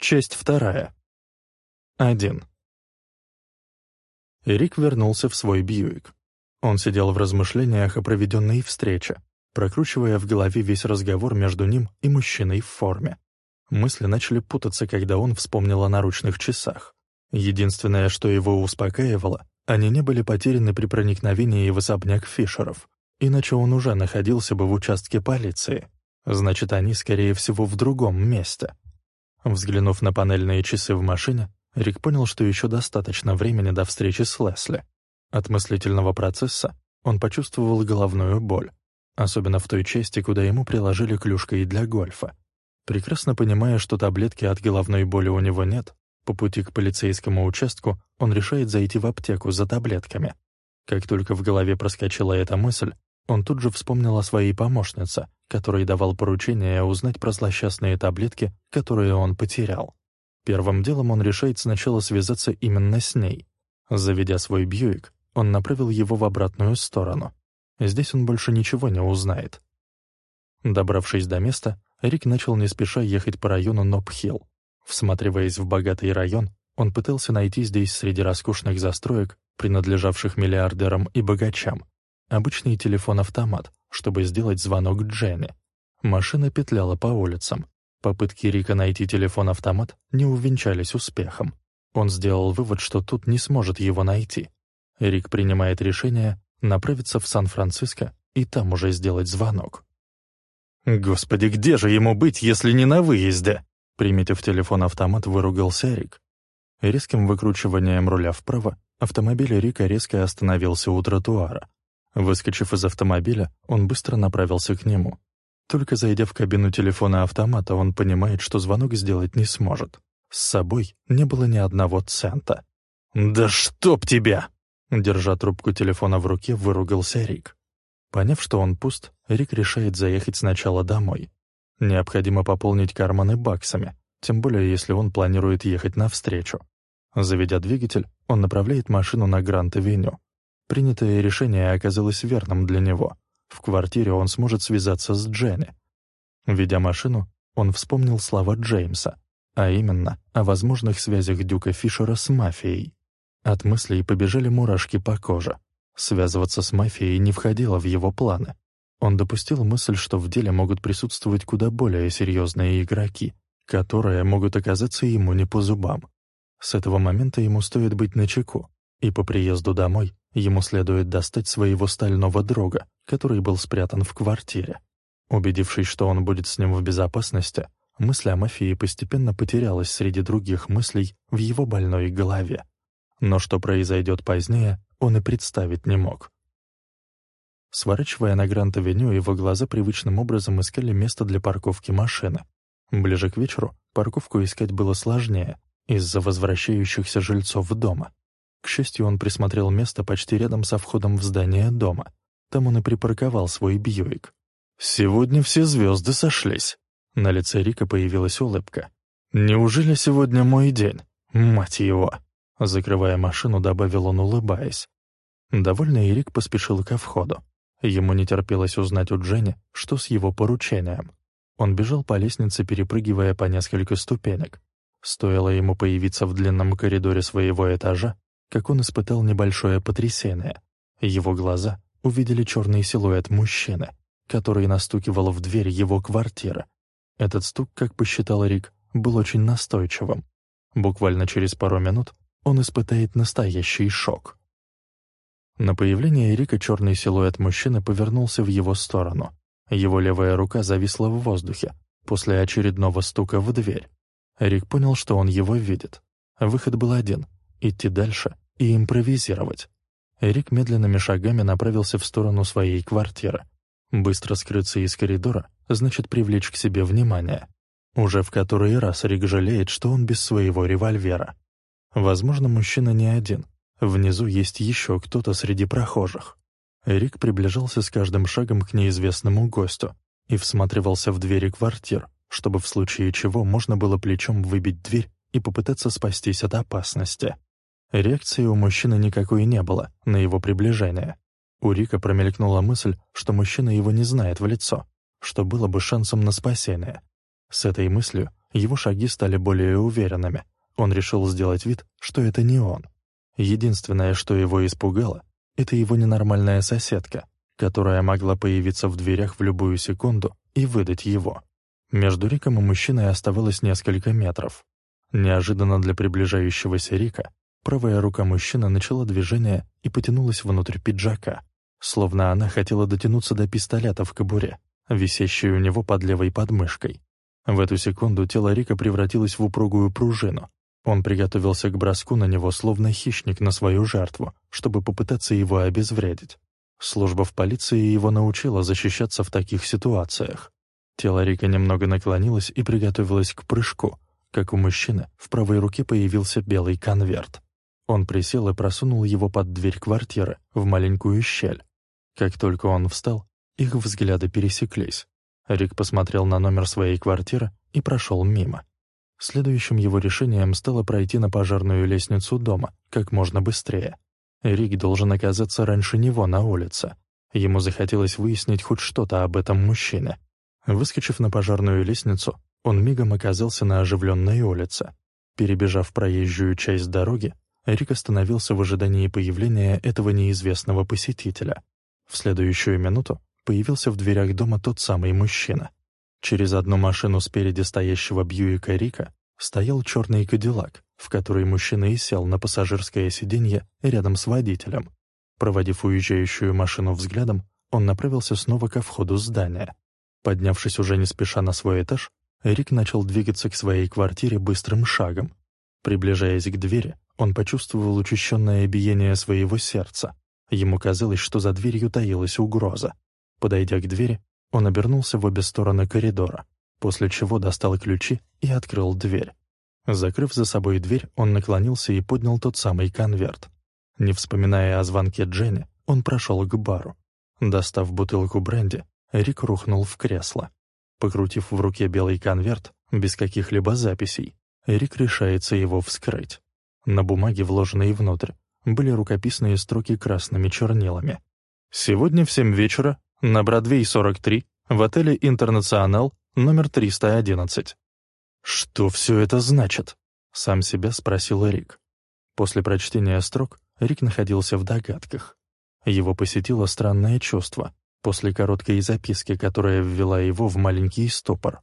Часть вторая. Один. Рик вернулся в свой Бьюик. Он сидел в размышлениях о проведенной встрече, прокручивая в голове весь разговор между ним и мужчиной в форме. Мысли начали путаться, когда он вспомнил о наручных часах. Единственное, что его успокаивало, они не были потеряны при проникновении в особняк Фишеров, иначе он уже находился бы в участке полиции. Значит, они, скорее всего, в другом месте. Взглянув на панельные часы в машине, Рик понял, что еще достаточно времени до встречи с Лесли. От мыслительного процесса он почувствовал головную боль, особенно в той части, куда ему приложили клюшкой для гольфа. Прекрасно понимая, что таблетки от головной боли у него нет, по пути к полицейскому участку он решает зайти в аптеку за таблетками. Как только в голове проскочила эта мысль, он тут же вспомнил о своей помощнице, которой давал поручение узнать про злосчастные таблетки, которые он потерял. Первым делом он решает сначала связаться именно с ней. Заведя свой Бьюик, он направил его в обратную сторону. Здесь он больше ничего не узнает. Добравшись до места, Рик начал не спеша ехать по району Нопхилл. Всматриваясь в богатый район, он пытался найти здесь среди роскошных застроек, принадлежавших миллиардерам и богачам, Обычный телефон-автомат, чтобы сделать звонок Дженни. Машина петляла по улицам. Попытки Рика найти телефон-автомат не увенчались успехом. Он сделал вывод, что тут не сможет его найти. Рик принимает решение направиться в Сан-Франциско и там уже сделать звонок. «Господи, где же ему быть, если не на выезде?» Приметив телефон-автомат, выругался Рик. Резким выкручиванием руля вправо автомобиль Рика резко остановился у тротуара. Выскочив из автомобиля, он быстро направился к нему. Только зайдя в кабину телефона автомата, он понимает, что звонок сделать не сможет. С собой не было ни одного цента. «Да чтоб тебя!» Держа трубку телефона в руке, выругался Рик. Поняв, что он пуст, Рик решает заехать сначала домой. Необходимо пополнить карманы баксами, тем более если он планирует ехать навстречу. Заведя двигатель, он направляет машину на Гранд-авеню. Принятое решение оказалось верным для него. В квартире он сможет связаться с Дженни. Ведя машину, он вспомнил слова Джеймса, а именно о возможных связях Дюка Фишера с мафией. От мыслей побежали мурашки по коже. Связываться с мафией не входило в его планы. Он допустил мысль, что в деле могут присутствовать куда более серьезные игроки, которые могут оказаться ему не по зубам. С этого момента ему стоит быть начеку, и по приезду домой Ему следует достать своего стального друга, который был спрятан в квартире. Убедившись, что он будет с ним в безопасности, мысль о мафии постепенно потерялась среди других мыслей в его больной голове. Но что произойдет позднее, он и представить не мог. Сворачивая на Гранд-авеню, его глаза привычным образом искали место для парковки машины. Ближе к вечеру парковку искать было сложнее из-за возвращающихся жильцов дома. К счастью, он присмотрел место почти рядом со входом в здание дома. Там он и припарковал свой Бьюик. «Сегодня все звезды сошлись». На лице Рика появилась улыбка. «Неужели сегодня мой день? Мать его!» Закрывая машину, добавил он, улыбаясь. Довольный Рик поспешил ко входу. Ему не терпелось узнать у Дженни, что с его поручением. Он бежал по лестнице, перепрыгивая по несколько ступенек. Стоило ему появиться в длинном коридоре своего этажа, как он испытал небольшое потрясение. Его глаза увидели черный силуэт мужчины, который настукивал в дверь его квартиры. Этот стук, как посчитал Рик, был очень настойчивым. Буквально через пару минут он испытает настоящий шок. На появление Рика черный силуэт мужчины повернулся в его сторону. Его левая рука зависла в воздухе после очередного стука в дверь. Рик понял, что он его видит. Выход был один — идти дальше и импровизировать. Эрик медленными шагами направился в сторону своей квартиры. Быстро скрыться из коридора значит привлечь к себе внимание. Уже в который раз Рик жалеет, что он без своего револьвера. Возможно, мужчина не один. Внизу есть еще кто-то среди прохожих. Рик приближался с каждым шагом к неизвестному гостю и всматривался в двери квартир, чтобы в случае чего можно было плечом выбить дверь и попытаться спастись от опасности. Реакции у мужчины никакой не было на его приближение. У Рика промелькнула мысль, что мужчина его не знает в лицо, что было бы шансом на спасение. С этой мыслью Его шаги стали более уверенными. Он решил сделать вид, что это не он. Единственное, что его испугало, это его ненормальная соседка, которая могла появиться в дверях в любую секунду и выдать его. Между Риком и мужчиной оставалось несколько метров. Неожиданно для приближающегося Рика правая рука мужчины начала движение и потянулась внутрь пиджака, словно она хотела дотянуться до пистолета в кобуре, висящей у него под левой подмышкой. В эту секунду тело Рика превратилось в упругую пружину. Он приготовился к броску на него, словно хищник на свою жертву, чтобы попытаться его обезвредить. Служба в полиции его научила защищаться в таких ситуациях. Тело Рика немного наклонилось и приготовилось к прыжку, как у мужчины в правой руке появился белый конверт. Он присел и просунул его под дверь квартиры, в маленькую щель. Как только он встал, их взгляды пересеклись. Рик посмотрел на номер своей квартиры и прошел мимо. Следующим его решением стало пройти на пожарную лестницу дома как можно быстрее. Рик должен оказаться раньше него на улице. Ему захотелось выяснить хоть что-то об этом мужчине. Выскочив на пожарную лестницу, он мигом оказался на оживленной улице. Перебежав проезжую часть дороги, Рик остановился в ожидании появления этого неизвестного посетителя. В следующую минуту появился в дверях дома тот самый мужчина. Через одну машину спереди стоящего Бьюика Рика стоял черный кадиллак, в который мужчина и сел на пассажирское сиденье рядом с водителем. Проводив уезжающую машину взглядом, он направился снова ко входу здания. Поднявшись уже не спеша на свой этаж, Рик начал двигаться к своей квартире быстрым шагом. Приближаясь к двери, он почувствовал учащенное биение своего сердца. Ему казалось, что за дверью таилась угроза. Подойдя к двери, он обернулся в обе стороны коридора, после чего достал ключи и открыл дверь. Закрыв за собой дверь, он наклонился и поднял тот самый конверт. Не вспоминая о звонке Дженни, он прошел к бару. Достав бутылку бренди, Рик рухнул в кресло. Покрутив в руке белый конверт, без каких-либо записей, Рик решается его вскрыть. На бумаге, вложенной внутрь, были рукописные строки красными чернилами. «Сегодня в семь вечера на Бродвей 43 в отеле «Интернационал» номер 311». «Что все это значит?» — сам себя спросил Рик. После прочтения строк Рик находился в догадках. Его посетило странное чувство, после короткой записки, которая ввела его в маленький стопор.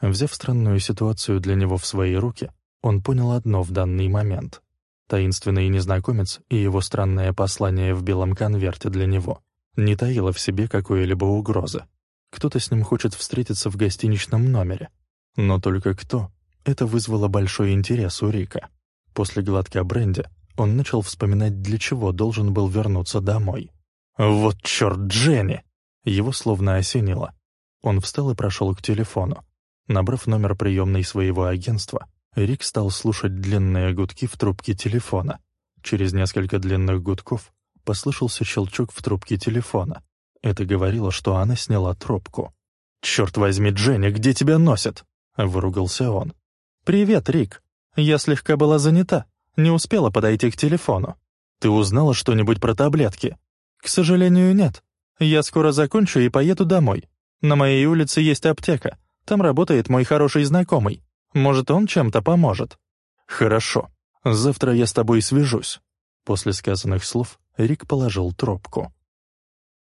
Взяв странную ситуацию для него в свои руки, он понял одно в данный момент. Таинственный незнакомец и его странное послание в белом конверте для него не таило в себе какой-либо угрозы. Кто-то с ним хочет встретиться в гостиничном номере. Но только кто? Это вызвало большой интерес у Рика. После глотка бренди он начал вспоминать, для чего должен был вернуться домой. «Вот черт, Дженни!» Его словно осенило. Он встал и прошел к телефону. Набрав номер приемной своего агентства, Рик стал слушать длинные гудки в трубке телефона. Через несколько длинных гудков послышался щелчок в трубке телефона. Это говорило, что она сняла трубку. «Черт возьми, Дженни, где тебя носят?» — выругался он. «Привет, Рик. Я слегка была занята, не успела подойти к телефону. Ты узнала что-нибудь про таблетки?» «К сожалению, нет. Я скоро закончу и поеду домой. На моей улице есть аптека. Там работает мой хороший знакомый. Может, он чем-то поможет?» «Хорошо. Завтра я с тобой свяжусь». После сказанных слов Рик положил трубку.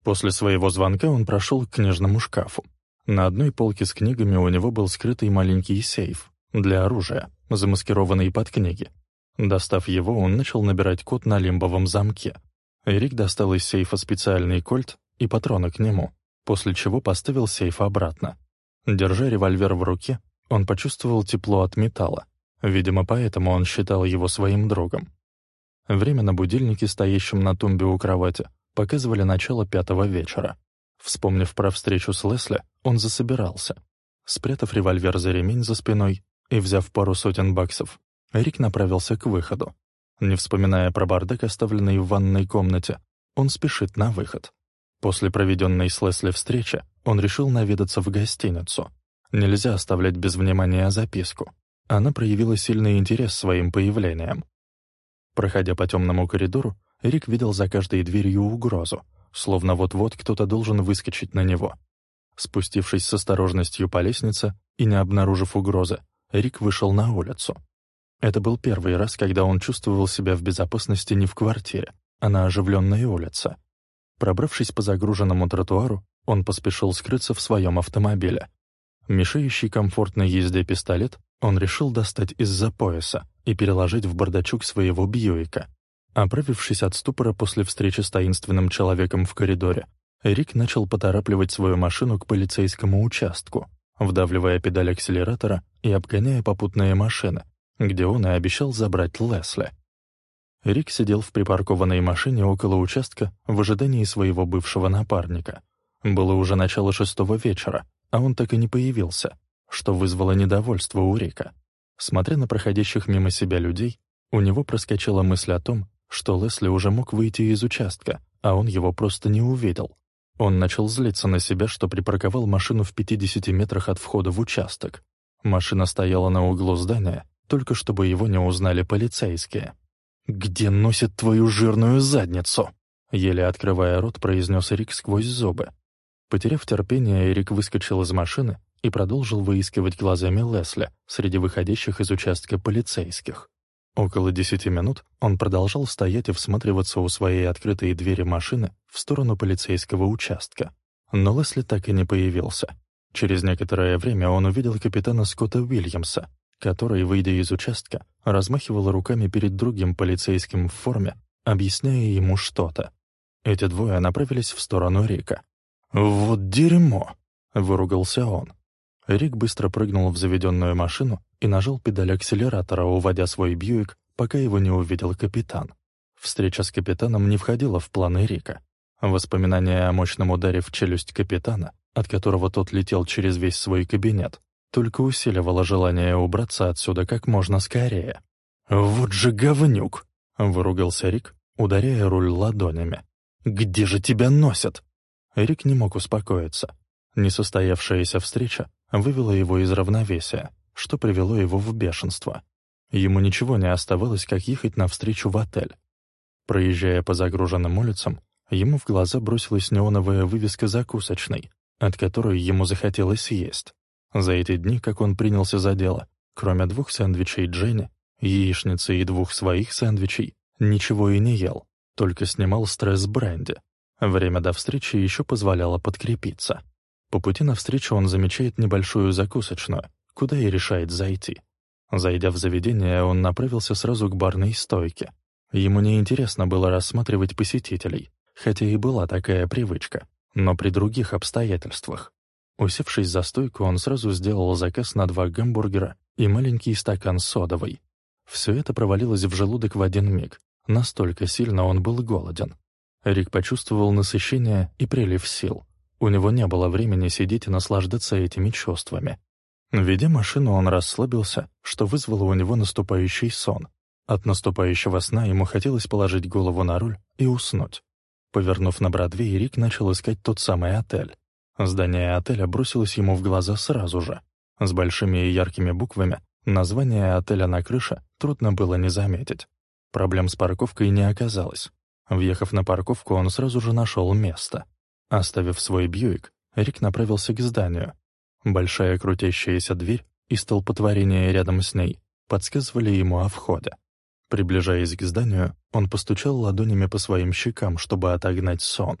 После своего звонка он прошел к книжному шкафу. На одной полке с книгами у него был скрытый маленький сейф для оружия, замаскированный под книги. Достав его, он начал набирать код на лимбовом замке. Рик достал из сейфа специальный кольт и патроны к нему, после чего поставил сейф обратно. Держа револьвер в руке, он почувствовал тепло от металла. Видимо, поэтому он считал его своим другом. Время на будильнике, стоящем на тумбе у кровати, показывали начало пятого вечера. Вспомнив про встречу с Лесли, он засобирался. Спрятав револьвер за ремень за спиной и взяв пару сотен баксов, Рик направился к выходу. Не вспоминая про бардак, оставленный в ванной комнате, он спешит на выход. После проведенной с Лесли встречи он решил наведаться в гостиницу. Нельзя оставлять без внимания записку. Она проявила сильный интерес своим появлением. Проходя по темному коридору, Рик видел за каждой дверью угрозу, словно вот-вот кто-то должен выскочить на него. Спустившись с осторожностью по лестнице и не обнаружив угрозы, Рик вышел на улицу. Это был первый раз, когда он чувствовал себя в безопасности не в квартире, а на оживленной улице. Пробравшись по загруженному тротуару, он поспешил скрыться в своем автомобиле. Мешающий комфортной езде пистолет он решил достать из-за пояса и переложить в бардачок своего Бьюика. Оправившись от ступора после встречи с таинственным человеком в коридоре, Рик начал поторапливать свою машину к полицейскому участку, вдавливая педаль акселератора и обгоняя попутные машины, где он и обещал забрать Лесли. Рик сидел в припаркованной машине около участка в ожидании своего бывшего напарника. Было уже начало шестого вечера, а он так и не появился, что вызвало недовольство у Рика. Смотря на проходящих мимо себя людей, у него проскочила мысль о том, что Лесли уже мог выйти из участка, а он его просто не увидел. Он начал злиться на себя, что припарковал машину в 50 метрах от входа в участок. Машина стояла на углу здания, только чтобы его не узнали полицейские. «Где носит твою жирную задницу?» Еле открывая рот, произнес Рик сквозь зубы. Потеряв терпение, Эрик выскочил из машины и продолжил выискивать глазами Лесли среди выходящих из участка полицейских. Около десяти минут он продолжал стоять и всматриваться у своей открытой двери машины в сторону полицейского участка. Но Лесли так и не появился. Через некоторое время он увидел капитана Скотта Уильямса, который, выйдя из участка, размахивал руками перед другим полицейским в форме, объясняя ему что-то. Эти двое направились в сторону Рика. «Вот дерьмо!» — выругался он. Рик быстро прыгнул в заведенную машину и нажал педаль акселератора, уводя свой Бьюик, пока его не увидел капитан. Встреча с капитаном не входила в планы Рика. Воспоминание о мощном ударе в челюсть капитана, от которого тот летел через весь свой кабинет, только усиливало желание убраться отсюда как можно скорее. «Вот же говнюк!» — выругался Рик, ударяя руль ладонями. «Где же тебя носят?» Рик не мог успокоиться. Несостоявшаяся встреча вывела его из равновесия, что привело его в бешенство. Ему ничего не оставалось, как ехать навстречу в отель. Проезжая по загруженным улицам, ему в глаза бросилась неоновая вывеска закусочной, от которой ему захотелось есть. За эти дни, как он принялся за дело, кроме двух сэндвичей Дженни, яичницы и двух своих сэндвичей, ничего и не ел, только снимал стресс бренди. Время до встречи еще позволяло подкрепиться. По пути навстречу он замечает небольшую закусочную, куда и решает зайти. Зайдя в заведение, он направился сразу к барной стойке. Ему не интересно было рассматривать посетителей, хотя и была такая привычка, но при других обстоятельствах. Усевшись за стойку, он сразу сделал заказ на два гамбургера и маленький стакан содовой. Все это провалилось в желудок в один миг. Настолько сильно он был голоден. Рик почувствовал насыщение и прилив сил. У него не было времени сидеть и наслаждаться этими чувствами. Ведя машину, он расслабился, что вызвало у него наступающий сон. От наступающего сна ему хотелось положить голову на руль и уснуть. Повернув на Бродвей, Рик начал искать тот самый отель. Здание отеля бросилось ему в глаза сразу же. С большими и яркими буквами название отеля на крыше трудно было не заметить. Проблем с парковкой не оказалось. Въехав на парковку, он сразу же нашел место — Оставив свой Бьюик, Рик направился к зданию. Большая крутящаяся дверь и столпотворение рядом с ней подсказывали ему о входе. Приближаясь к зданию, он постучал ладонями по своим щекам, чтобы отогнать сон.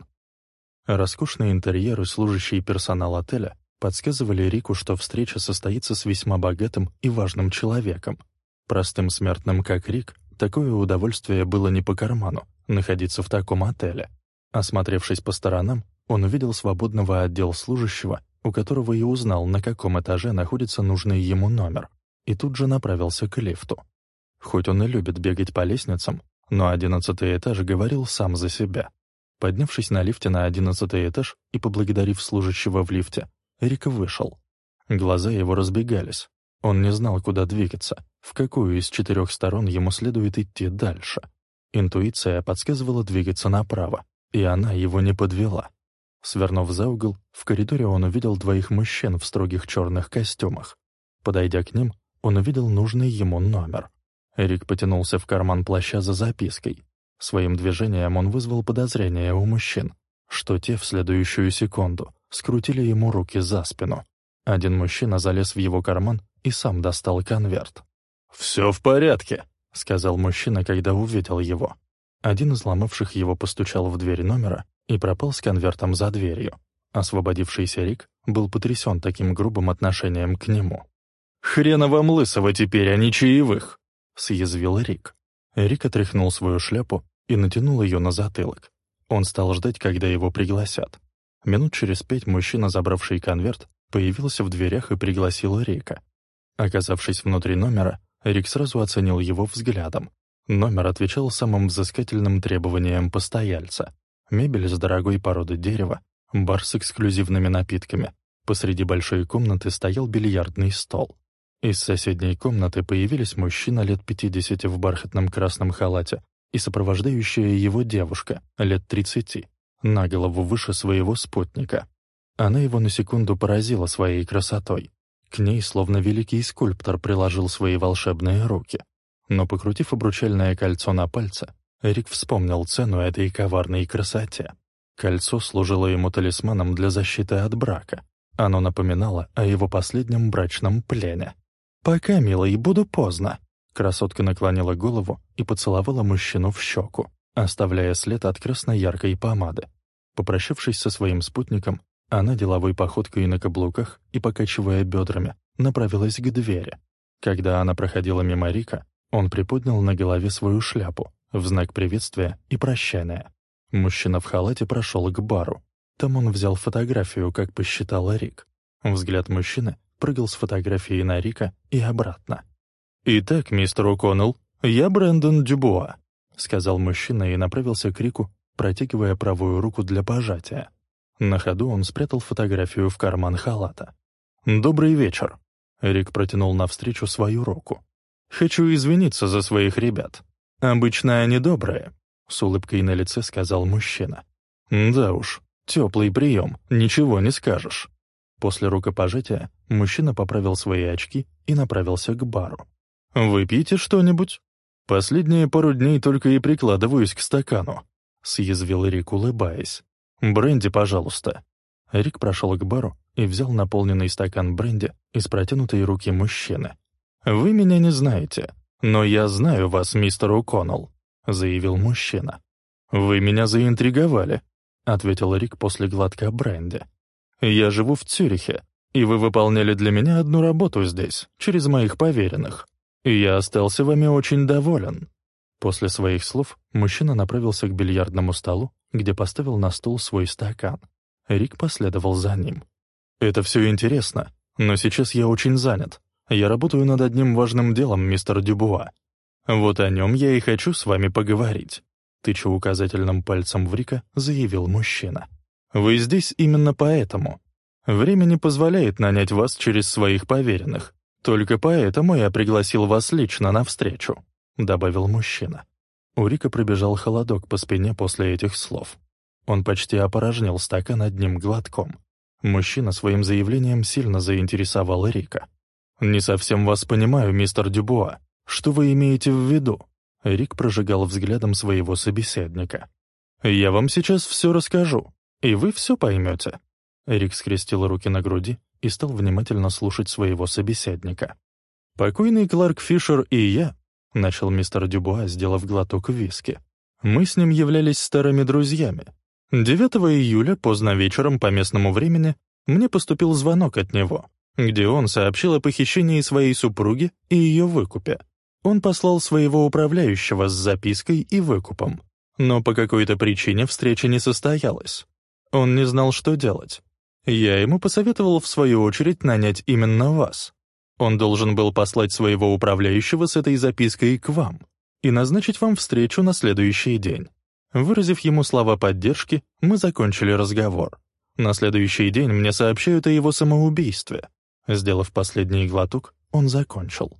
Роскошный интерьер и служащий персонал отеля подсказывали Рику, что встреча состоится с весьма богатым и важным человеком. Простым смертным, как Рик, такое удовольствие было не по карману — находиться в таком отеле. Осмотревшись по сторонам, он увидел свободного отдел служащего, у которого и узнал, на каком этаже находится нужный ему номер, и тут же направился к лифту. Хоть он и любит бегать по лестницам, но одиннадцатый этаж говорил сам за себя. Поднявшись на лифте на одиннадцатый этаж и поблагодарив служащего в лифте, Эрик вышел. Глаза его разбегались. Он не знал, куда двигаться, в какую из четырех сторон ему следует идти дальше. Интуиция подсказывала двигаться направо, и она его не подвела. Свернув за угол, в коридоре он увидел двоих мужчин в строгих черных костюмах. Подойдя к ним, он увидел нужный ему номер. Эрик потянулся в карман плаща за запиской. Своим движением он вызвал подозрение у мужчин, что те в следующую секунду скрутили ему руки за спину. Один мужчина залез в его карман и сам достал конверт. «Все в порядке», — сказал мужчина, когда увидел его. Один из ломавших его постучал в дверь номера и пропал с конвертом за дверью. Освободившийся Рик был потрясен таким грубым отношением к нему. «Хрена вам лысого теперь, а не чаевых!» — съязвил Рик. Рик отряхнул свою шляпу и натянул ее на затылок. Он стал ждать, когда его пригласят. Минут через пять мужчина, забравший конверт, появился в дверях и пригласил Рика. Оказавшись внутри номера, Рик сразу оценил его взглядом. Номер отвечал самым взыскательным требованиям постояльца. Мебель из дорогой породы дерева, бар с эксклюзивными напитками. Посреди большой комнаты стоял бильярдный стол. Из соседней комнаты появились мужчина лет 50 в бархатном красном халате и сопровождающая его девушка лет 30, на голову выше своего спутника. Она его на секунду поразила своей красотой. К ней, словно великий скульптор, приложил свои волшебные руки. Но, покрутив обручальное кольцо на пальце, Эрик вспомнил цену этой коварной красоте. Кольцо служило ему талисманом для защиты от брака. Оно напоминало о его последнем брачном плене. «Пока, милый, буду поздно». Красотка наклонила голову и поцеловала мужчину в щеку, оставляя след от красно-яркой помады. Попрощавшись со своим спутником, она деловой походкой на каблуках и, покачивая бедрами, направилась к двери. Когда она проходила мимо Рика, он приподнял на голове свою шляпу в знак приветствия и прощания. Мужчина в халате прошел к бару. Там он взял фотографию, как посчитал Рик. Взгляд мужчины прыгал с фотографии на Рика и обратно. «Итак, мистер О'Коннелл, я Брэндон Дюбуа», — сказал мужчина и направился к Рику, протягивая правую руку для пожатия. На ходу он спрятал фотографию в карман халата. «Добрый вечер», — Рик протянул навстречу свою руку. «Хочу извиниться за своих ребят. Обычно они добрые, с улыбкой на лице сказал мужчина. «Да уж, теплый прием, ничего не скажешь». После рукопожатия мужчина поправил свои очки и направился к бару. «Выпьете что-нибудь?» «Последние пару дней только и прикладываюсь к стакану», — съязвил Рик, улыбаясь. «Бренди, пожалуйста». Рик прошел к бару и взял наполненный стакан бренди из протянутой руки мужчины. «Вы меня не знаете, но я знаю вас, мистер О'Коннелл заявил мужчина. «Вы меня заинтриговали», — ответил Рик после глотка бренди. «Я живу в Цюрихе, и вы выполняли для меня одну работу здесь, через моих поверенных. И я остался вами очень доволен». После своих слов мужчина направился к бильярдному столу, где поставил на стол свой стакан. Рик последовал за ним. «Это все интересно, но сейчас я очень занят. Я работаю над одним важным делом, мистер Дюбуа. «Вот о нем я и хочу с вами поговорить», — тыча указательным пальцем в Рика, заявил мужчина. «Вы здесь именно поэтому. Время не позволяет нанять вас через своих поверенных. Только поэтому я пригласил вас лично на встречу», — добавил мужчина. У Рика пробежал холодок по спине после этих слов. Он почти опорожнил стакан одним глотком. Мужчина своим заявлением сильно заинтересовал Рика. «Не совсем вас понимаю, мистер Дюбуа», «Что вы имеете в виду?» Рик прожигал взглядом своего собеседника. «Я вам сейчас все расскажу, и вы все поймете». Рик скрестил руки на груди и стал внимательно слушать своего собеседника. «Покойный Кларк Фишер и я», — начал мистер Дюбуа, сделав глоток виски. «Мы с ним являлись старыми друзьями. 9 июля, поздно вечером по местному времени, мне поступил звонок от него, где он сообщил о похищении своей супруги и ее выкупе. Он послал своего управляющего с запиской и выкупом. Но по какой-то причине встреча не состоялась. Он не знал, что делать. Я ему посоветовал, в свою очередь, нанять именно вас. Он должен был послать своего управляющего с этой запиской к вам и назначить вам встречу на следующий день. Выразив ему слова поддержки, мы закончили разговор. На следующий день мне сообщают о его самоубийстве. Сделав последний глоток, он закончил.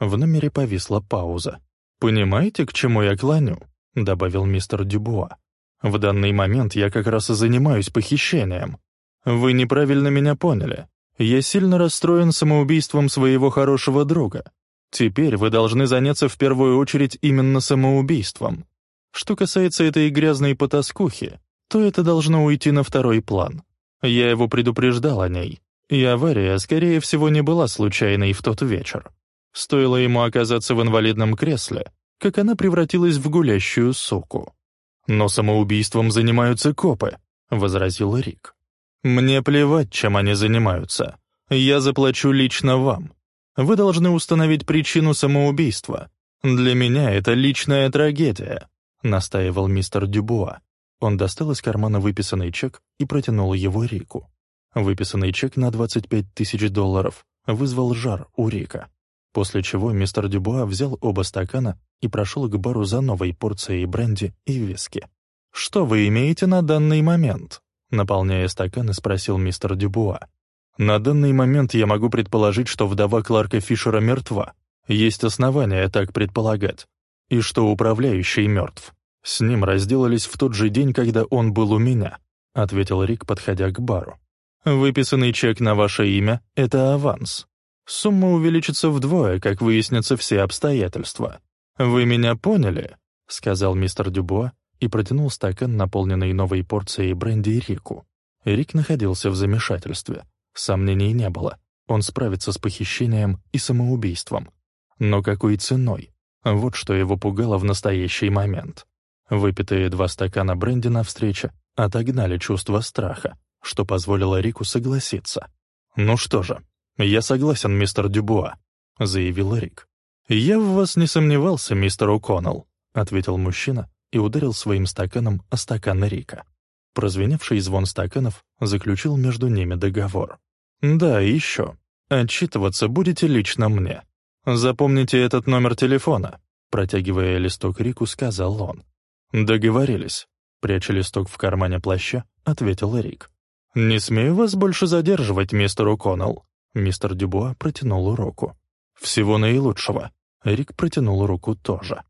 В номере повисла пауза. «Понимаете, к чему я клоню?» — добавил мистер Дюбуа. «В данный момент я как раз и занимаюсь похищением. Вы неправильно меня поняли. Я сильно расстроен самоубийством своего хорошего друга. Теперь вы должны заняться в первую очередь именно самоубийством. Что касается этой грязной потаскухи, то это должно уйти на второй план. Я его предупреждал о ней, И авария, скорее всего, не была случайной в тот вечер. Стоило ему оказаться в инвалидном кресле, как она превратилась в гулящую суку. «Но самоубийством занимаются копы», — возразил Рик. «Мне плевать, чем они занимаются. Я заплачу лично вам. Вы должны установить причину самоубийства. Для меня это личная трагедия», — настаивал мистер Дюбуа. Он достал из кармана выписанный чек и протянул его Рику. Выписанный чек на 25 тысяч долларов вызвал жар у Рика. После чего мистер Дюбуа взял оба стакана и прошел к бару за новой порцией бренди и виски. «Что вы имеете на данный момент?» Наполняя стаканы, спросил мистер Дюбуа. «На данный момент я могу предположить, что вдова Кларка Фишера мертва. Есть основания так предполагать. И что управляющий мертв. С ним разделались в тот же день, когда он был у меня», ответил Рик, подходя к бару. «Выписанный чек на ваше имя — это аванс. Сумма увеличится вдвое, как выяснятся все обстоятельства. Вы меня поняли?» — сказал мистер Дюбуа и протянул стакан, наполненный новой порцией бренди Рику. Рик находился в замешательстве. Сомнений не было. Он справится с похищением и самоубийством. Но какой ценой? Вот что его пугало в настоящий момент. Выпитые два стакана бренди на встрече отогнали чувство страха, что позволило Рику согласиться. «Ну что же, я согласен, мистер Дюбуа», — заявил Рик. «Я в вас не сомневался, мистер О'Коннелл», — ответил мужчина и ударил своим стаканом о стакан Рика. Прозвеневший звон стаканов заключил между ними договор. «Да, и еще. Отчитываться будете лично мне. Запомните этот номер телефона», протягивая листок Рику, сказал он. «Договорились», — пряча листок в кармане плаща, ответил Рик. «Не смею вас больше задерживать, мистер О'Коннелл». Мистер Дюбуа протянул руку. «Всего наилучшего». Рик протянул руку тоже.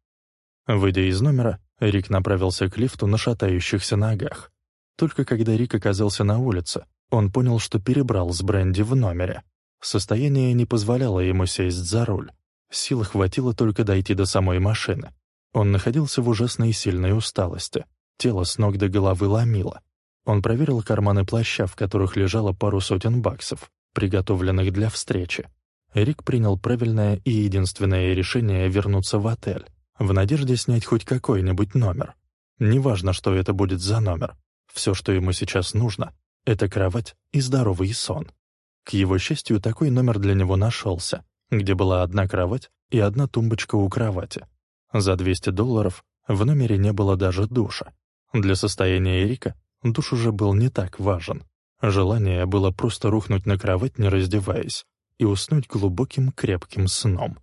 Выйдя из номера, Рик направился к лифту на шатающихся ногах. Только когда Рик оказался на улице, он понял, что перебрал с бренди в номере. Состояние не позволяло ему сесть за руль. Сил хватило только дойти до самой машины. Он находился в ужасной сильной усталости. Тело с ног до головы ломило. Он проверил карманы плаща, в которых лежало пару сотен баксов, приготовленных для встречи. Рик принял правильное и единственное решение вернуться в отель в надежде снять хоть какой-нибудь номер. Неважно, что это будет за номер. Все, что ему сейчас нужно, — это кровать и здоровый сон. К его счастью, такой номер для него нашелся, где была одна кровать и одна тумбочка у кровати. За 200 долларов в номере не было даже душа. Для состояния Эрика душ уже был не так важен. Желание было просто рухнуть на кровать, не раздеваясь, и уснуть глубоким крепким сном.